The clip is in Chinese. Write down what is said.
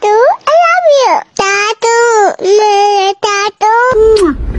嘟